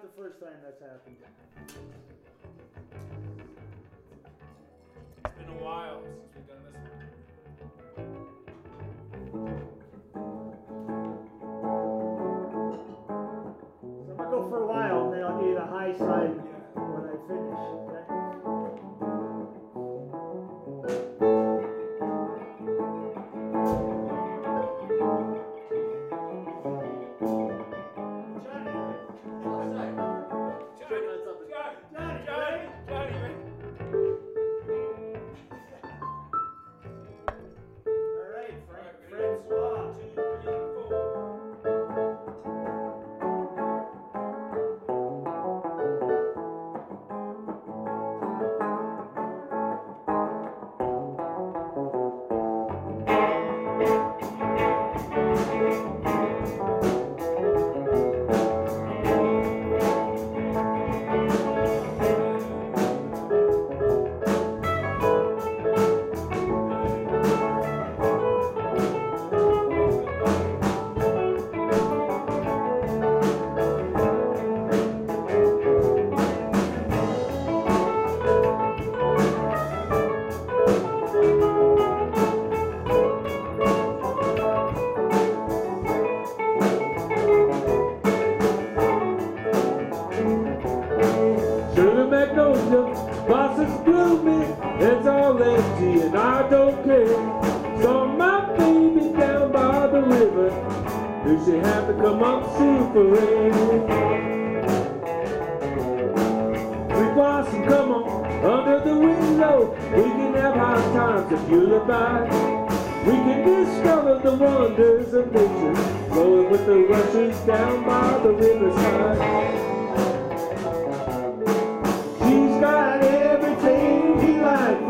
not the first time that's happened. It's been a while since we've done this one. So I'm gonna go for a while, and then I'll give you the high side when I finish. Okay? Magnolia, blossoms blooming, it's all empty and I don't care. Saw my baby down by the river, knew she had to come up soon for rain. We blossom, come on, under the window, we can have high times if you look by. We can discover the wonders of nature, flowing with the rushes down by the riverside.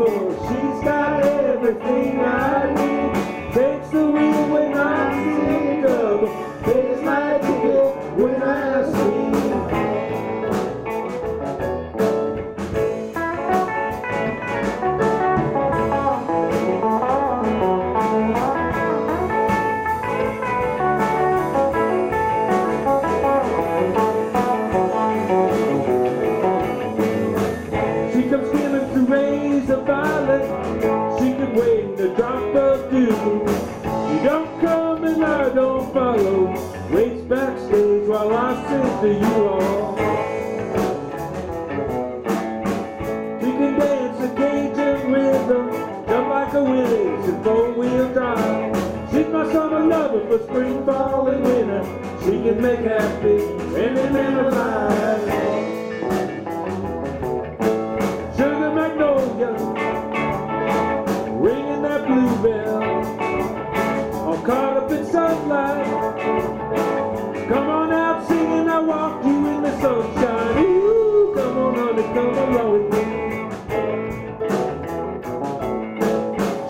She's got everything I need. Takes the wheel when I see a violet. She could wait a drop of dew. You don't come and I don't follow. Waits backstage while I sing to you all. She can dance a Cajun rhythm, jump like a Willis in four-wheel drive. She's my summer lover for spring, fall, and winter. She can make happy any man alive. Sugar magnolia, Come on out singing, I walk you in the sunshine. Ooh, come on, honey, come along with me.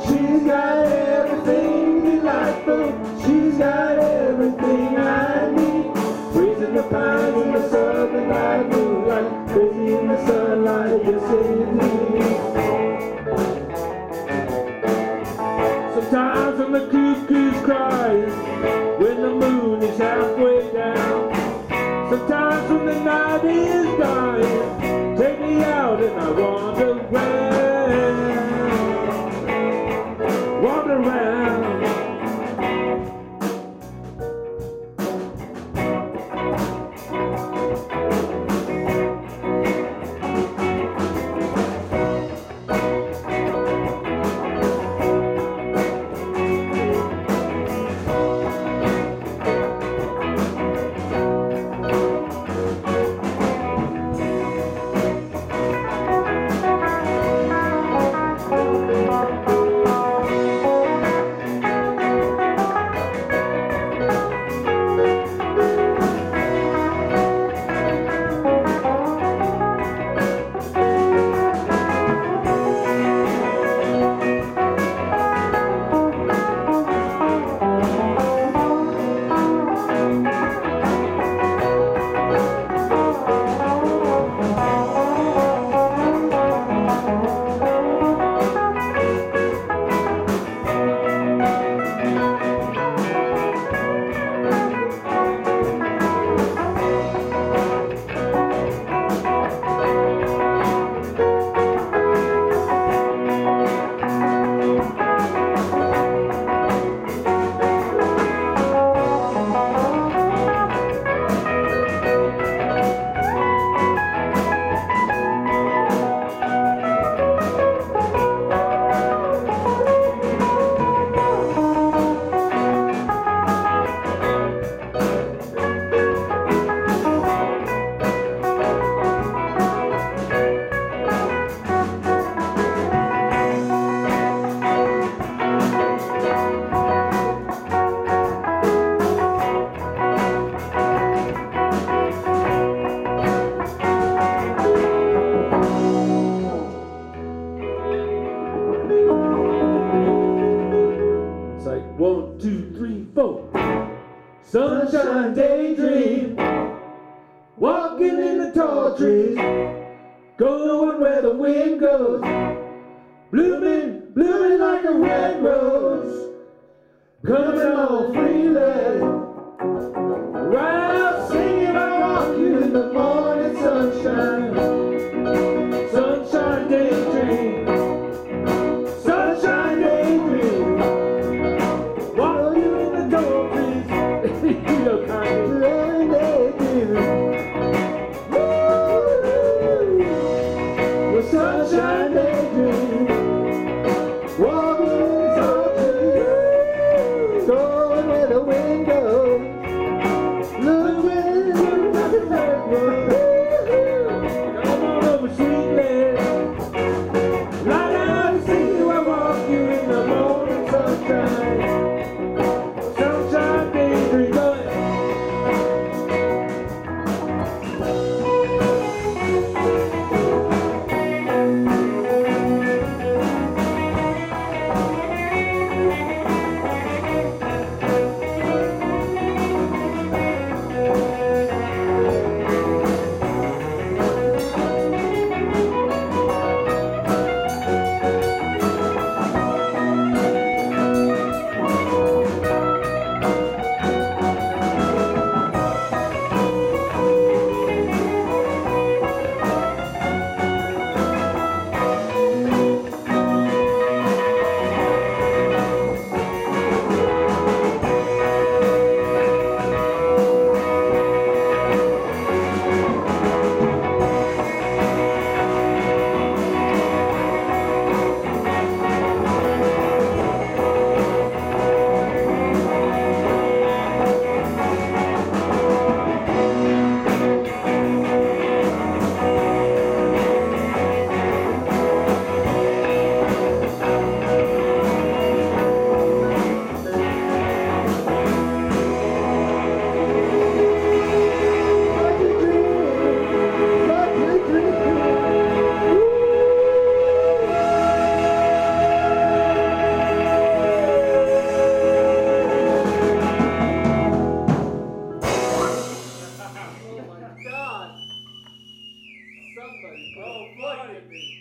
She's got everything delightful. She's got everything I need. Raising the pines in the southern light moonlight, crazy in the sunlight, indeed. One, two, three, four. Sunshine daydream. Walking in the tall trees. Going where the wind goes. Blooming, blooming like a red rose. Coming on free. Oh, fight me.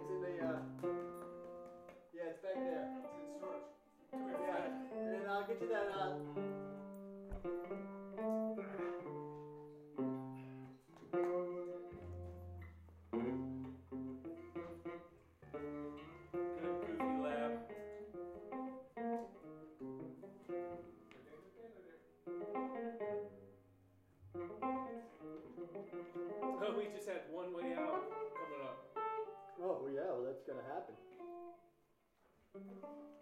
back there. Mm-hmm. It's in storage. Come here, yeah. And then I'll get you that. Uh... Oh, we just had one way out coming up. Oh, yeah, well, that's going to happen. Thank you.